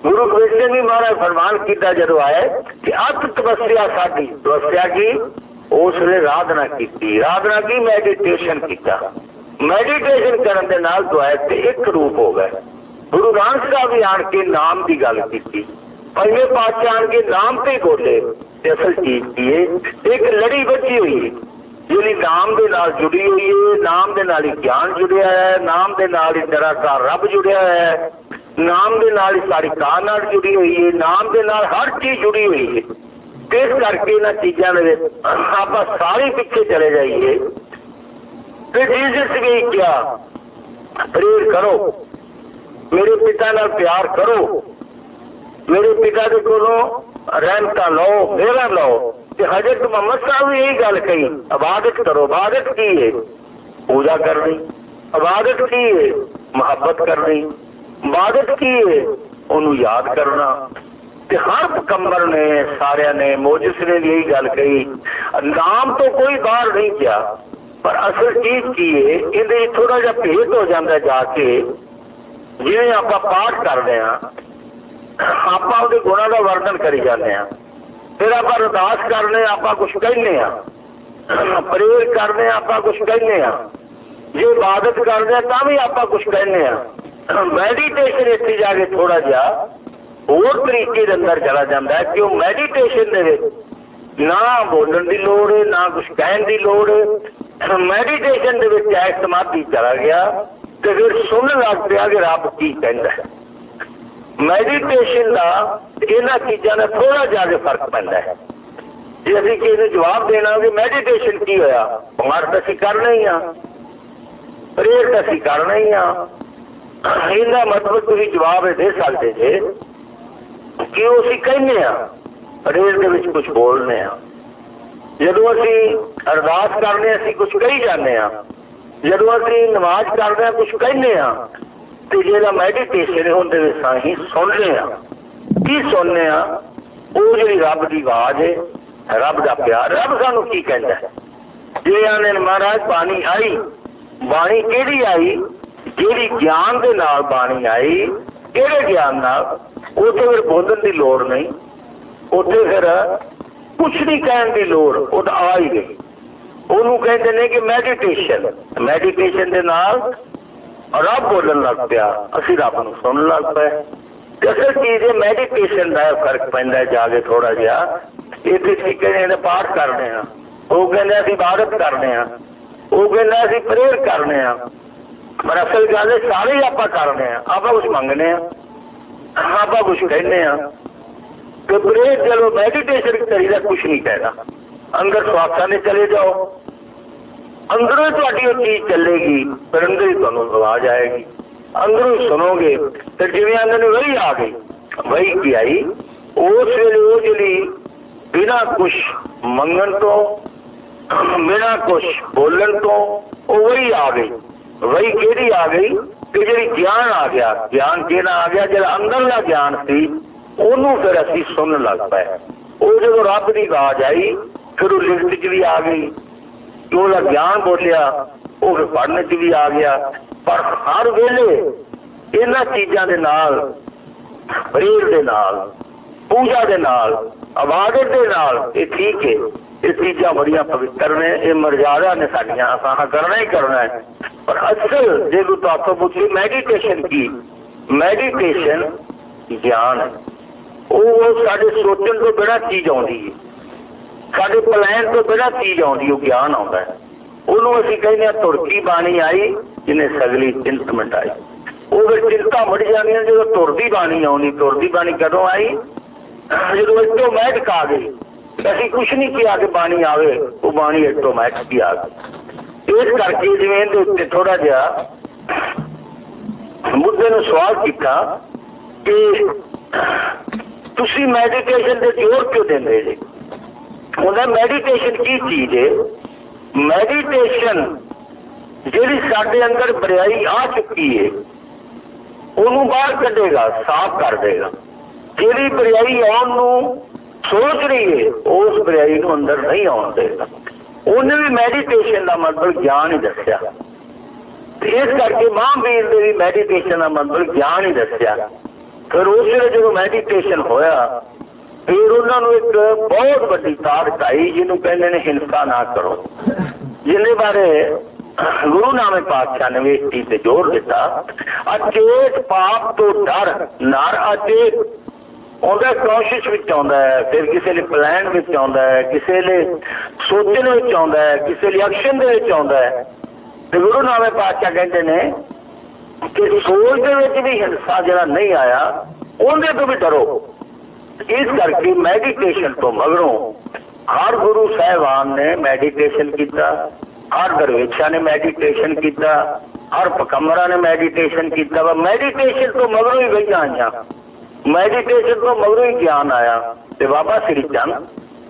ਗੁਰੂ ਗੋਬਿੰਦ ਸਿੰਘ ਜੀ ਮਹਾਰਾਜ ਫਰਮਾਨ ਕੀਤਾ ਜਦੋਂ ਆਏ ਕਿ ਅਤ ਤਪੱਸਿਆ ਸਾਡੀ ਤਪੱਸਿਆ ਕੀ ਉਸ ਨੇ ਰਾਧਨਾ ਕੀਤੀ ਰਾਧਨਾ ਕੀ ਮੈਡੀਟੇਸ਼ਨ ਕੀਤਾ ਮੈਡੀਟੇਸ਼ਨ ਕਰਨ ਦੇ ਨਾਲ ਦੁਆਇ ਤੇ ਇੱਕ ਰੂਪ ਹੋ ਗਏ ਗੁਰੂ ਨਾਨਕ ਸਾਹਿਬ ਵੀ ਆਣ ਕੇ ਨਾਮ ਦੀ ਗੱਲ ਕੀਤੀ ਪੰਜਵੇਂ ਪਾਤਸ਼ਾਹ ਆਣ ਕੇ ਨਾਮ ਤੇ ਬੋਲੇ ਤੇ ਅਸਲ ਚੀਜ਼ ਕੀ ਹੈ ਇੱਕ ਲੜੀ ਬੱਜੀ ਹੋਈ ਹੈ ਜਿਹੜੀ ਨਾਮ ਦੇ ਨਾਲ ਜੁੜੀ ਹੋਈ ਹੈ ਨਾਮ ਦੇ ਨਾਲ ਹੀ ਗਿਆਨ ਜੁੜਿਆ ਹੈ ਨਾਮ ਦੇ ਨਾਲ ਹੀ ਨਿਰਾਕਾਰ ਰੱਬ ਜੁੜਿਆ ਹੈ ਨਾਮ ਦੇ ਨਾਲ ਹੀ ਸਾਰੀ ਕਾਂ ਨਾਲ ਜੁੜੀ ਹੋਈ ਹੈ ਨਾਮ ਦੇ ਨਾਲ ਹਰ ਚੀਜ਼ ਜੁੜੀ ਹੋਈ ਹੈ ਇਸ ਕਰਕੇ ਇਹਨਾਂ ਚੀਜ਼ਾਂ ਦੇ ਵਿੱਚ ਆਪਾਂ ਸਾਰੇ ਪਿੱਛੇ ਚਲੇ ਜਾਈਏ। ਤੇ ਜੀਸਸ ਵੀ ਕਿਹਾ ਪ੍ਰੇਰ ਕਰੋ। ਮੇਰੇ ਪਿਤਾ ਨਾਲ ਪਿਆਰ ਕਰੋ। ਮੇਰੇ ਪਿਤਾ ਦੇ ਕੋਲੋਂ ਰਹਿਮਤਾਂ ਲਓ ਮੇਰਾ ਲਓ। ਤੇ ਹਜ਼ਰਤ ਮੁਹੰਮਦ ਸਾਹਿਬ ਵੀ ਇਹੀ ਗੱਲ ਕਹੀ, ਇਬਾਦਤ ਕਰੋ। ਇਬਾਦਤ ਕੀ ਹੈ ਪੂਜਾ ਕਰਨੀ। ਇਬਾਦਤ ਕੀ ਹੈ ਮੁਹੱਬਤ ਕਰਨੀ ਇਬਾਦਤ ਕੀ ਹੈ ਉਹਨੂੰ ਯਾਦ ਕਰਨਾ ਤੇ ਹਰ ਪਕੰਬਰ ਨੇ ਸਾਰਿਆਂ ਨੇ ਮੋਜਸ ਨੇ ਵੀ ਇਹੀ ਗੱਲ ਕਹੀ ਨਾਮ ਤੋਂ ਕੋਈ ਬਾਹਰ ਨਹੀਂ ਗਿਆ ਪਰ ਅਸਲ ਚੀਜ਼ ਕੀ ਹੈ ਇਹਦੇ ਥੋੜਾ ਜਿਹਾ ਭੇਦ ਹੋ ਜਾਂਦਾ ਜਾ ਕੇ ਜਿਵੇਂ ਆਪਾਂ ਪਾਠ ਕਰਦੇ ਆ ਆਪਾਂ ਉਹਦੇ ਗੁਣਾਂ ਦਾ ਵਰਣਨ ਕਰੀ ਜਾਂਦੇ ਆ ਫਿਰ ਆਪਾਂ ਅਰਦਾਸ ਕਰਨੇ ਆਪਾਂ ਕੁਝ ਕਹਿੰਦੇ ਆ ਪ੍ਰੇਰ ਕਰਦੇ ਆ ਆਪਾਂ ਕੁਝ ਕਹਿੰਦੇ ਆ ਜੇ ਇਬਾਦਤ ਕਰਦੇ ਆ ਹੋਰ ਤਰੀਕੇ ਦੇ ਅੰਦਰ ਚਲਾ ਜਾਂਦਾ ਹੈ ਕਿ ਉਹ ਮੈਡੀਟੇਸ਼ਨ ਦੇ ਵਿੱਚ ਨਾ ਬੋਲਣ ਦੀ ਲੋੜ ਹੈ ਨਾ ਕੁਝ ਕਹਿਣ ਦੀ ਲੋੜ ਹੈ ਮੈਡੀਟੇਸ਼ਨ ਦੇ ਵਿੱਚ ਐ ਸਮਾਧੀ ਚਲਾ ਗਿਆ ਤੇ ਫਿਰ ਸੁਣਨ ਲੱਗ ਪਿਆ ਕਿ ਰੱਬ ਕੀ ਕਹਿੰਦਾ ਹੈ। ਮੈਡੀਟੇਸ਼ਨ ਦਾ ਇਹਨਾਂ ਚੀਜ਼ਾਂ ਦਾ ਥੋੜਾ ਜਿਹਾ ਫ਼ਰਕ ਪੈਂਦਾ ਹੈ। ਜੇ ਅਸੀਂ ਕਿਸੇ ਨੂੰ ਜਵਾਬ ਦੇਣਾ ਕਿ ਮੈਡੀਟੇਸ਼ਨ ਕੀ ਹੋਇਆ, ਬਿਮਾਰ ਤਾਂ ਅਸੀਂ ਕਰਨਾ ਹੀ ਆ ਪ੍ਰੇਰ ਤਾਂ ਅਸੀਂ ਕਰਨਾ ਹੀ ਆ। ਇਹਦਾ ਮਤਲਬ ਤੁਸੀਂ ਜਵਾਬ ਇਹ ਦੇ ਸਕਦੇ ਜੇ ਕਿ ਉਹ ਅਸੀਂ ਕਹਿੰਦੇ ਆ ਪ੍ਰੇਰ ਦੇ ਵਿੱਚ ਕੁਝ ਬੋਲਨੇ ਆ ਜਦੋਂ ਅਸੀਂ ਅਰਦਾਸ ਕਰਨੇ ਅਸੀਂ ਕੁਝ ਕਹੀ ਜਾਂਦੇ ਆ ਜਦੋਂ ਅਸੀਂ ਨਮਾਜ਼ ਕਰਦੇ ਆ ਕੁਝ ਕਹਿੰਦੇ ਆ ਤੇ ਜਿਹੜਾ ਮੈਡੀਟੇਸ਼ਨ ਹੁੰਦੇ ਵਿੱਚ ਅਸੀਂ ਸੁਣਦੇ ਆ ਕੀ ਸੁਣਦੇ ਆ ਉਹ ਜਿਹੜੀ ਰੱਬ ਦੀ ਆਵਾਜ਼ ਹੈ ਰੱਬ ਦਾ ਪਿਆਰ ਰੱਬ ਸਾਨੂੰ ਕੀ ਕਹਿੰਦਾ ਹੈ ਜੇ ਆਨੇ ਮਹਾਰਾਜ ਬਾਣੀ ਆਈ ਬਾਣੀ ਕਿਹੜੀ ਆਈ ਜਿਹੜੀ ਗਿਆਨ ਦੇ ਨਾਲ ਬਾਣੀ ਆਈ ਕਿਹੜੇ ਗਿਆਨ ਨਾਲ? ਉੱਥੇ ਫਿਰ ਬੋਲਣ ਦੀ ਲੋੜ ਨਹੀਂ। ਉੱਥੇ ਫਿਰ ਕੁਛ ਨਹੀਂ ਕਹਿਣ ਦੀ ਲੋੜ, ਉਹ ਆ ਹੀ ਗਈ। ਉਹਨੂੰ ਕਹਿੰਦੇ ਨੇ ਕਿ ਮੈਡੀਟੇਸ਼ਨ ਮੈਡੀਟੇਸ਼ਨ ਦੇ ਨਾਲ ਰੱਬ ਬੋਲਣ ਲੱਗ ਪਿਆ। ਅਸੀਂ ਰੱਬ ਨੂੰ ਸੁਣਨ ਲੱਗ ਪਏ। ਕਿਸੇ ਚੀਜ਼ ਦੇ ਮੈਡੀਟੇਸ਼ਨ ਦਾ ਫ਼ਰਕ ਪੈਂਦਾ ਜਾ ਕੇ ਥੋੜਾ ਜਿਹਾ। ਇੱਥੇ ਕੀ ਕਹਿੰਦੇ ਨੇ, ਪਾਠ ਕਰਦੇ ਆ ਉਹ ਕਹਿੰਦੇ ਅਸੀਂ ਇਬਾਦਤ ਕਰਦੇ ਆ ਉਹ ਕਹਿੰਦਾ ਅਸੀਂ ਪ੍ਰੇਅਰ ਕਰਦੇ ਆ ਪਰ ਅਸਲ ਗੱਲ ਹੈ ਸਾਰੇ ਆਪਾਂ ਕਰਦੇ ਆ, ਆਪਾਂ ਕੁਝ ਮੰਗਨੇ ਆ, ਆਪਾਂ ਕੁਝ ਕਹਿੰਦੇ ਆ। ਤੇ ਪ੍ਰੇਅਰ ਚਲੋ ਮੈਡੀਟੇਸ਼ਨ ਕਰੀਦਾ ਕੁਝ ਨਹੀਂ ਕਹਿਦਾ ਅੰਦਰ ਸਵਾਸਾਂ ਨੇ ਚਲੇ ਜਾਓ। ਅੰਦਰੋਂ ਤੁਹਾਡੀ ਉਹ ਚੀਜ਼ ਚੱਲੇਗੀ ਪਰ ਅੰਦਰ ਹੀ ਤੁਹਾਨੂੰ ਆਵਾਜ਼ ਆਏਗੀ। ਅੰਦਰੋਂ ਸੁਣੋਗੇ, ਤੇ ਜਿਵੇਂ ਅੰਦਰ ਨੂੰ ਵਹੀ ਆ ਗਈ ਵਹੀ ਕੀ ਆਈ? ਉਸ ਵੇਲੇ ਉਹ ਜਿਹੜੀ ਬਿਨਾਂ ਕੁਝ ਮੰਗਣ ਤੋਂ, ਬਿਨਾਂ ਕੁਝ ਬੋਲਣ ਤੋਂ, ਉਹ ਵਹੀ ਆ ਗਈ। ਵਹੀ ਕਿਹੜੀ ਆ ਗਈ? ਕਿ ਜਿਹੜੀ ਗਿਆਨ ਆ ਗਿਆ। ਗਿਆਨ ਕਿਹੜਾ ਆ ਗਿਆ? ਜਿਹੜਾ ਅੰਦਰਲਾ ਗਿਆਨ ਸੀ, ਉਹਨੂੰ ਫਿਰ ਅਸੀਂ ਸੁਣਨ ਲੱਗ ਪਏ। ਉਹ ਜਦੋਂ ਰੱਬ ਦੀ ਆਵਾਜ਼ ਆਈ, ਫਿਰ ਉਹ ਲਿਖਤ 'ਚ ਵੀ ਆ ਗਈ। ਉਹਦਾ ਗਿਆਨ ਬੋਲਿਆ, ਉਹ ਫਿਰ ਪੜ੍ਹਨ 'ਚ ਵੀ ਆ ਗਿਆ। ਪਰ ਹਰ ਵੇਲੇ ਇਹਨਾਂ ਚੀਜ਼ਾਂ ਦੇ ਨਾਲ ਪ੍ਰੇਰ ਦੇ ਨਾਲ ਪੂਜਾ ਦੇ ਨਾਲ ਆਵਾਜ਼ਤ ਦੇ ਨਾਲ, ਇਹ ਠੀਕ ਹੈ। ਇਹ ਚੀਜ਼ਾਂ ਬੜੀਆਂ ਪਵਿੱਤਰ ਨੇ, ਇਹ ਮਰਜ਼ਾਦਾ ਨੇ ਸਾਡੀਆਂ ਅਸਾਂ ਕਰਨਾ ਹੀ ਕਰਨਾ ਹੈ। ਪਰ ਅਸਲ, ਜੇ ਕੋ ਤਾਤੋਂ ਪੁੱਛੀ ਮੈਡੀਟੇਸ਼ਨ ਕੀ? ਮੈਡੀਟੇਸ਼ਨ ਗਿਆਨ ਉਹ ਸਾਡੇ ਸੋਚਣ ਤੋਂ ਬਿਨਾਂ ਚੀਜ਼ ਆਉਂਦੀ ਹੈ। ਸਾਡੇ ਪਲਾਨ ਤੋਂ ਬਿਨਾਂ ਚੀਜ਼ ਆਉਂਦੀ, ਉਹ ਗਿਆਨ ਆਉਂਦਾ ਹੈ। ਉਹਨੂੰ ਅਸੀਂ ਕਹਿੰਦੇ ਆ ਤੁਰਕੀ ਬਾਣੀ ਆਈ, ਜਿਹਨੇ ਸਗਲੀ ਚਿੰਤ ਮਿਟਾਈ। ਉਹ ਫਿਰ ਚਿੰਤਾ ਮੜ ਜਾਂਦੀਆਂ ਜਦੋਂ ਤੁਰਦੀ ਬਾਣੀ ਆਉਣੀ ਤੁਰਦੀ ਬਾਣੀ ਕਦੋਂ ਆਈ? ਜਦੋਂ ਆਟੋਮੈਟਿਕ ਆ ਗਈ ਅਸੀਂ ਕੁਝ ਨਹੀਂ ਕਿਹਾ ਕਿ ਬਾਣੀ ਆਵੇ, ਉਹ ਬਾਣੀ ਆਟੋਮੈਟਿਕ ਹੀ ਆ ਗਈ। ਇਸ ਕਰਕੇ ਜਿਵੇਂ ਇਹਦੇ ਉੱਤੇ ਥੋੜਾ ਜਿਹਾ ਮੁੱਦੇ ਨੂੰ ਸਵਾਲ ਕੀਤਾ ਕਿ ਤੁਸੀਂ ਮੈਡੀਟੇਸ਼ਨ ਦੇ ਜ਼ੋਰ ਕਿਉਂ ਦਿੰਦੇ ਜੀ? ਉਹਦਾ ਮੈਡੀਟੇਸ਼ਨ ਕੀ ਚੀਜ਼ ਹੈ ਮੈਡੀਟੇਸ਼ਨ ਜਿਹੜੀ ਸਾਡੇ ਅੰਦਰ ਬਰਿਆਈ ਆ ਚੁੱਕੀ ਹੈ ਉਹਨੂੰ ਬਾਹਰ ਕੱਢੇਗਾ, ਸਾਫ਼ ਕਰ ਦੇਗਾ। ਜਿਹੜੀ ਬਰਿਆਈ ਆਉਣ ਨੂੰ ਸੋਚ ਰਹੀ ਹੈ ਉਸ ਬਰਿਆਈ ਨੂੰ ਅੰਦਰ ਨਹੀਂ ਆਉਣ ਦੇਗਾ ਉਹਨੇ ਵੀ ਮੈਡੀਟੇਸ਼ਨ ਦਾ ਮਤਲਬ ਗਿਆਨ ਹੀ ਦੱਸਿਆ। ਇਸ ਕਰਕੇ ਮਹਾਂਵੀਰ ਦੇ ਵੀ ਮੈਡੀਟੇਸ਼ਨ ਦਾ ਮਤਲਬ ਗਿਆਨ ਹੀ ਦੱਸਿਆ। ਫਿਰ ਉਸ ਵੇਲੇ ਜਦੋਂ ਮੈਡੀਟੇਸ਼ਨ ਹੋਇਆ, ਫਿਰ ਉਹਨਾਂ ਨੂੰ ਇੱਕ ਬਹੁਤ ਵੱਡੀ ਤਾਕਤ ਆਈ, ਜਿਹਨੂੰ ਕਹਿੰਦੇ ਨੇ ਹਿੰਸਾ ਨਾ ਕਰੋ। ਜਿਹਦੇ ਬਾਰੇ ਗੁਰੂ ਨਾਨਕ ਪਾਤਸ਼ਾਹ ਨੇ ਵੀ ਇਸ ਚੀਜ਼ ਤੇ ਜ਼ੋਰ ਦਿੱਤਾ। ਅਚੇਤ ਪਾਪ ਤੋਂ ਡਰ, ਨਰ ਅਚੇਤ ਉਹਦਾ ਕੋਸ਼ਿਸ਼ ਵਿੱਚ ਆਉਂਦਾ ਹੈ, ਫਿਰ ਕਿਸੇ ਲਈ ਪਲਾਨ ਵਿੱਚ ਆਉਂਦਾ ਹੈ, ਕਿਸੇ ਲਈ ਸੋਚਣ ਵਿੱਚ ਆਉਂਦਾ ਹੈ, ਕਿਸੇ ਲਈ ਐਕਸ਼ਨ ਦੇ ਵਿੱਚ ਆਉਂਦਾ ਹੈ। ਤੇ ਗੁਰੂ ਨਾਨਕ ਪਾਤਸ਼ਾਹ ਕਹਿੰਦੇ ਨੇ ਕਿ ਸੋਚ ਦੇ ਵਿੱਚ ਵੀ ਹਿੰਸਾ ਜਿਹੜਾ ਨਹੀਂ ਆਇਆ, ਉਹਦੇ ਤੋਂ ਵੀ ਡਰੋ। ਇਸ ਕਰਕੇ ਮੈਡੀਟੇਸ਼ਨ ਤੋਂ ਮਗਰੋਂ ਹਰ ਗੁਰੂ ਸਾਹਿਬਾਨ ਨੇ ਮੈਡੀਟੇਸ਼ਨ ਕੀਤਾ, ਹਰ ਦਰਵੇਸ਼ਾ ਨੇ ਮੈਡੀਟੇਸ਼ਨ ਕੀਤਾ, ਹਰ ਪਕੰਮਰਾਂ ਨੇ ਮੈਡੀਟੇਸ਼ਨ ਕੀਤਾ, ਵਾ ਮੈਡੀਟੇਸ਼ਨ ਤੋਂ ਮਗਰੋਂ ਹੀ ਗਈਆਂ ਆਈਆਂ। ਮੈਡੀਟੇਸ਼ਨ ਤੋਂ ਮਗਰੋਂ ਹੀ ਗਿਆਨ ਆਇਆ ਤੇ ਬਾਬਾ ਸ੍ਰੀ ਚੰਦ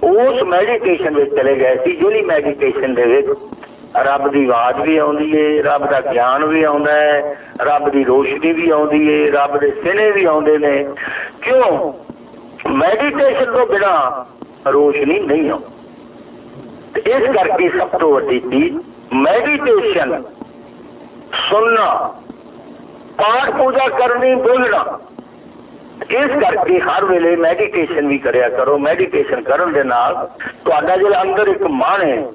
ਉਸ ਮੈਡੀਟੇਸ਼ਨ ਵਿੱਚ ਚਲੇ ਗਏ ਸੀ, ਜਿਹੜੀ ਮੈਡੀਟੇਸ਼ਨ ਦੇ ਵਿੱਚ ਰੱਬ ਦੀ ਆਵਾਜ਼ ਵੀ ਆਉਂਦੀ ਏ, ਰੱਬ ਦਾ ਗਿਆਨ ਵੀ ਆਉਂਦਾ ਹੈ ਰੱਬ ਦੀ ਰੋਸ਼ਨੀ ਵੀ ਆਉਂਦੀ ਏ, ਰੱਬ ਦੇ ਸਿਨੇ ਵੀ ਆਉਂਦੇ ਨੇ। ਕਿਉਂ? ਮੈਡੀਟੇਸ਼ਨ ਤੋਂ ਬਿਨਾ ਰੋਸ਼ਨੀ ਨਹੀਂ ਆਉਂਦੀ। ਇਸ ਕਰਕੇ ਸਭ ਤੋਂ ਵੱਡੀ ਚੀਜ਼ ਮੈਡੀਟੇਸ਼ਨ ਸੁਣਨਾ, ਪਾਠ ਪੂਜਾ ਕਰਨੀ, ਬੋਲਣਾ। ਇਸ ਕਰਕੇ ਹਰ ਵੇਲੇ ਮੈਡੀਟੇਸ਼ਨ ਵੀ ਕਰਿਆ ਕਰੋ। ਮੈਡੀਟੇਸ਼ਨ ਕਰਨ ਦੇ ਨਾਲ ਤੁਹਾਡਾ ਜਿਹੜਾ ਅੰਦਰ ਇੱਕ ਮਨ ਹੈ,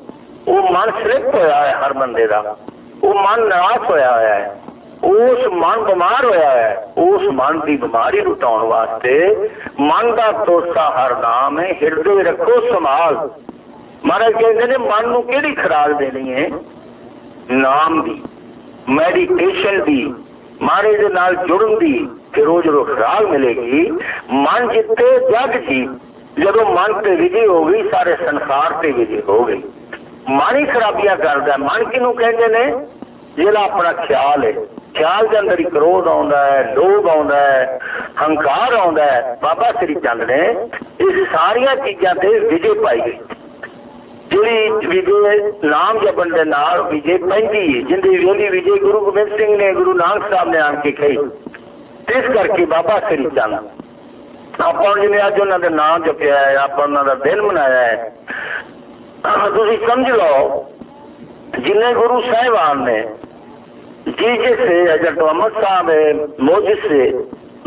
ਉਹ ਮਨ ਸ੍ਰਿਪ ਹੋਇਆ ਹੈ ਹਰ ਬੰਦੇ ਦਾ। ਉਹ ਮਨ ਨਾਸ ਹੋਇਆ ਹੋਇਆ ਹੈ। ਉਸ ਮਨ ਬਿਮਾਰ ਹੋਇਆ ਹੈ। ਉਸ ਮਨ ਦੀ ਬਿਮਾਰੀ ਨੂੰ ਟਾਉਣ ਵਾਸਤੇ ਮਨ ਦਾ ਤੋਸਾ ਹਰ ਨਾਮ ਹੈ, ਹਿਰਦੇ ਰੱਖੋ, ਸੰਭਾਲ। ਮਹਾਰਾਜ ਕਹਿੰਦੇ ਨੇ, ਮਨ ਨੂੰ ਕਿਹੜੀ ਖਰਾਕ ਦੇਣੀ ਹੈ? ਨਾਮ ਦੀ ਮੈਡੀਟੇਸ਼ਨ ਦੀ, ਮਹਾਰਾਜ ਦੇ ਨਾਲ ਜੁੜਨ ਦੀ। ਕਿ ਰੋਜ਼ ਰੋਜ਼ ਮਿਲੇਗੀ। ਮਨ ਜਿੱਤੇ ਜਗ ਸੀ ਜਦੋਂ ਮਨ ਤੇ ਵਿਜੇ ਹੋ ਗਈ, ਸਾਰੇ ਸੰਸਾਰ ਤੇ ਵਿਜੇ ਹੋ ਗਈ ਮਨ ਹੀ ਖਰਾਬੀਆਂ ਕਰਦਾ ਮਨ ਕਿਹਨੂੰ ਕਹਿੰਦੇ ਨੇ? ਜਿਹੜਾ ਆਪਣਾ ਖਿਆਲ ਹੈ। ਖਿਆਲ ਦੇ ਅੰਦਰ ਹੀ ਕ੍ਰੋਧ ਆਉਂਦਾ ਹੈ, ਲੋਭ ਆਉਂਦਾ ਹੈ, ਹੰਕਾਰ ਆਉਂਦਾ ਹੈ। ਬਾਬਾ ਸ੍ਰੀ ਚੰਦ ਨੇ ਇਹ ਸਾਰੀਆਂ ਚੀਜ਼ਾਂ ਤੇ ਵਿਜੇ ਪਾਈ ਗਈ ਜਿਹੜੀ ਵਿਜੇ ਨਾਮ ਜਪਣ ਦੇ ਨਾਲ ਵਿਜੇ ਪੈਂਦੀ ਹੈ। ਜਿੰਦੀ ਵੇਲੀ ਵਿਜੇ ਗੁਰੂ ਗੋਬਿੰਦ ਸਿੰਘ ਨੇ ਗੁਰੂ ਨਾਨਕ ਸਾਹਿਬ ਨੇ ਆਣ ਕੇ ਕਹੀ ਇਸ ਕਰਕੇ ਬਾਬਾ ਸ੍ਰੀ ਚੰਦ। ਆਪਾਂ ਜਿਹਨੇ ਅੱਜ ਉਹਨਾਂ ਦੇ ਨਾਮ ਜਪਿਆ ਹੈ, ਆਪਾਂ ਉਹਨਾਂ ਦਾ ਦਿਨ ਮਨਾਇਆ ਹੈ। ਤੁਸੀਂ ਸਮਝ ਲਓ, ਜਿੰਨੇ ਗੁਰੂ ਸਾਹਿਬਾਨ ਨੇ ਜੀ ਜਿਸੇ ਅਜਟ ਅਮਰ ਸਾਹਿਬ ਹੈ ਮੋਜਿਸ ਸੇ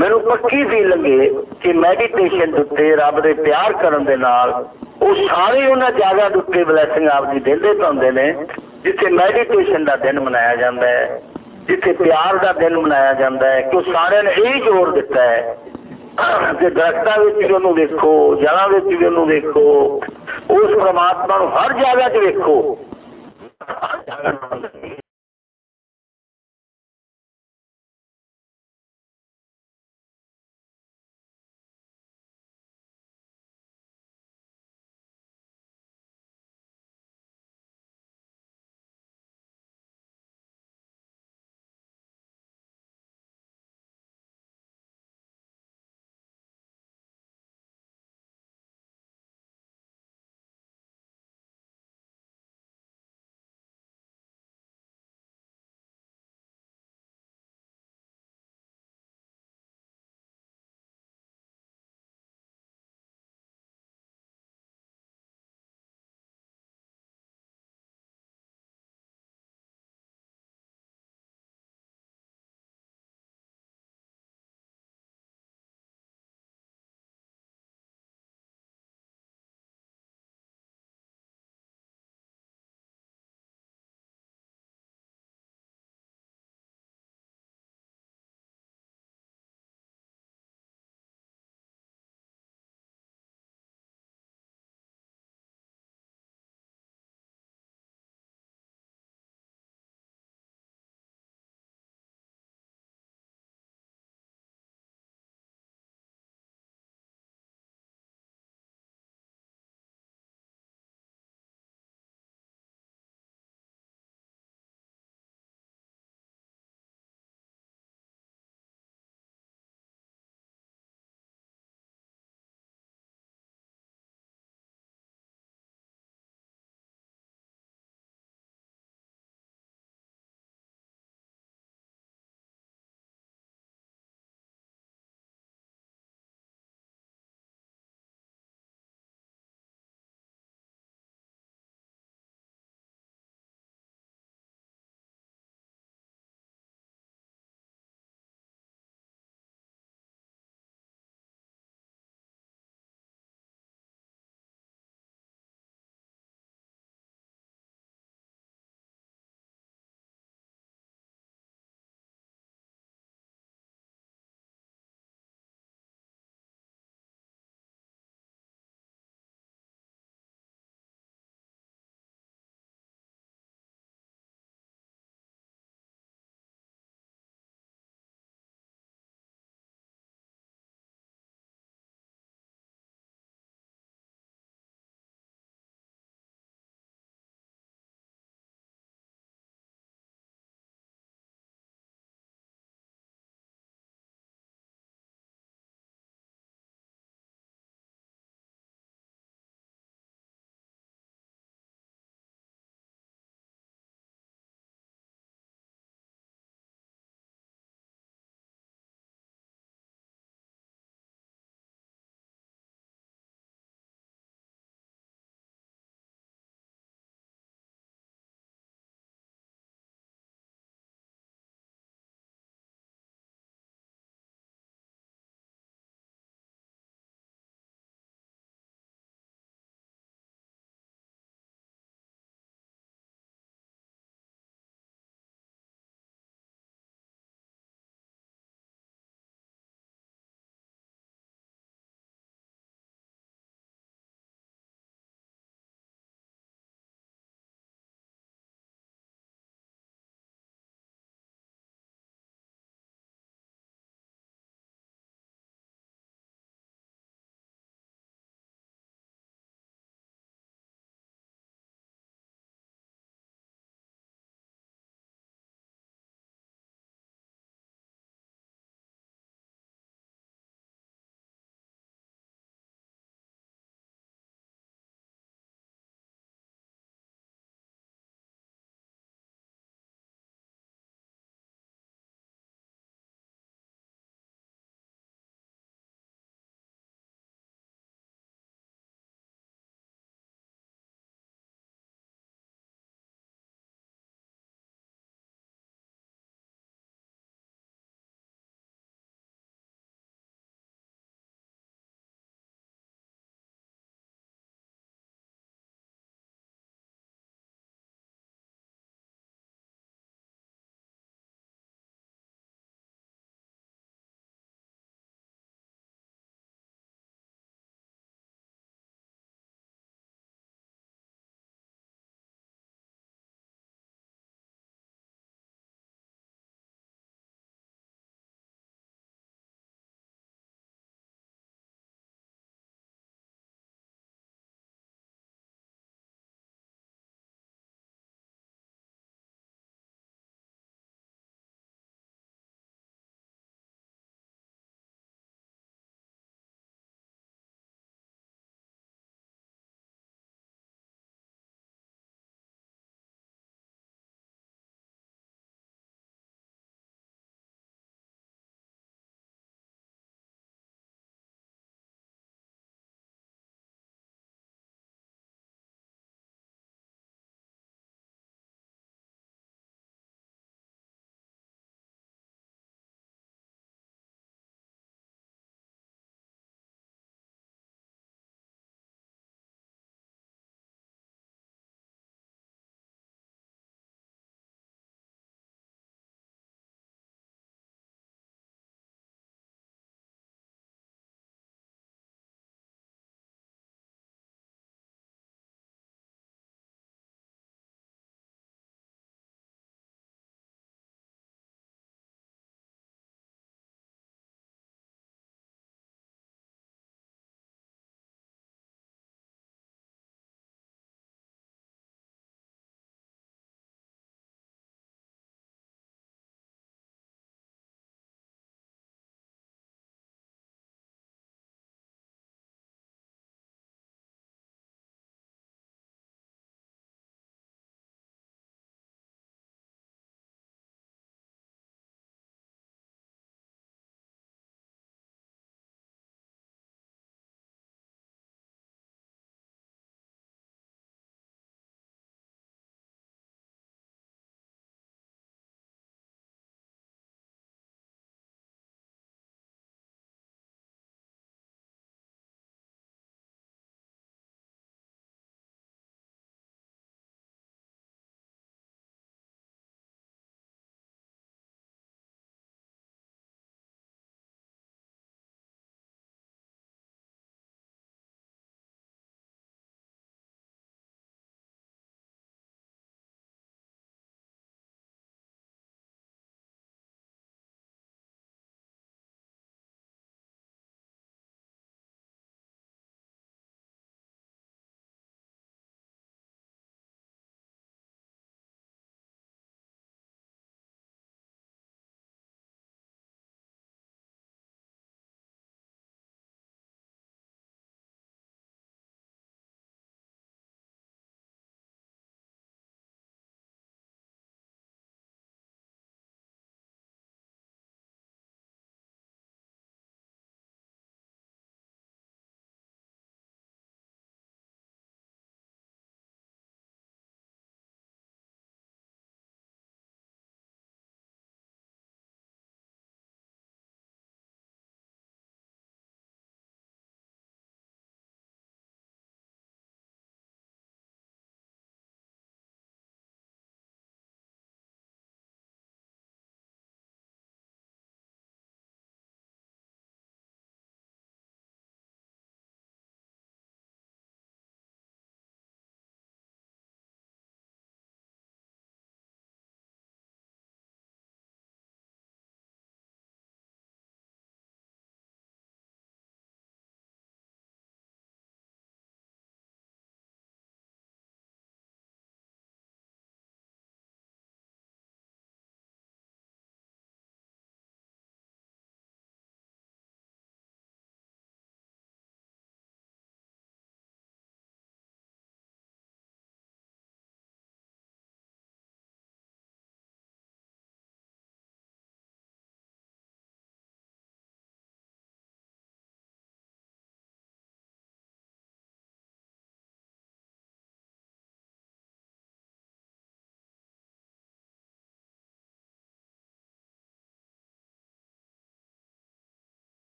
ਮੈਨੂੰ ਪੱਕੀ ਵੀ ਲੱਗੇ ਕਿ ਮੈਡੀਟੇਸ਼ਨ ਉੱਤੇ ਰੱਬ ਦੇ ਪਿਆਰ ਕਰਨ ਦੇ ਨਾਲ ਉਹ ਸਾਰੇ ਉਹਨਾਂ ਜਗ੍ਹਾ ਦੇ ਉੱਤੇ ਆਪ ਜੀ ਦਿੰਦੇ ਪਾਉਂਦੇ ਨੇ, ਜਿੱਥੇ ਮੈਡੀਟੇਸ਼ਨ ਦਾ ਦਿਨ ਮਨਾਇਆ ਜਾਂਦਾ ਹੈ। ਜਿੱਥੇ ਪਿਆਰ ਦਾ ਦਿਨ ਮਨਾਇਆ ਜਾਂਦਾ ਹੈ, ਕਿ ਉਹ ਸਾਰਿਆਂ ਨੇ ਇਹ ਜ਼ੋਰ ਦਿੱਤਾ ਹੈ ਕਿ ਦਰਖਤਾਂ ਵਿੱਚ ਵੀ ਉਹਨੂੰ ਵੇਖੋ ਜੜਾਂ ਵਿੱਚ ਵੀ ਉਹਨੂੰ ਵੇਖੋ, ਉਸ ਪ੍ਰਮਾਤਮਾ ਨੂੰ ਹਰ ਜਗ੍ਹਾ ਚ ਵੇਖੋ। ਹਰ